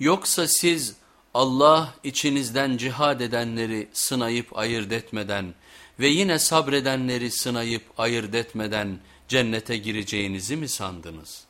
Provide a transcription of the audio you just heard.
Yoksa siz Allah içinizden cihad edenleri sınayıp ayırt etmeden ve yine sabredenleri sınayıp ayırt etmeden cennete gireceğinizi mi sandınız?''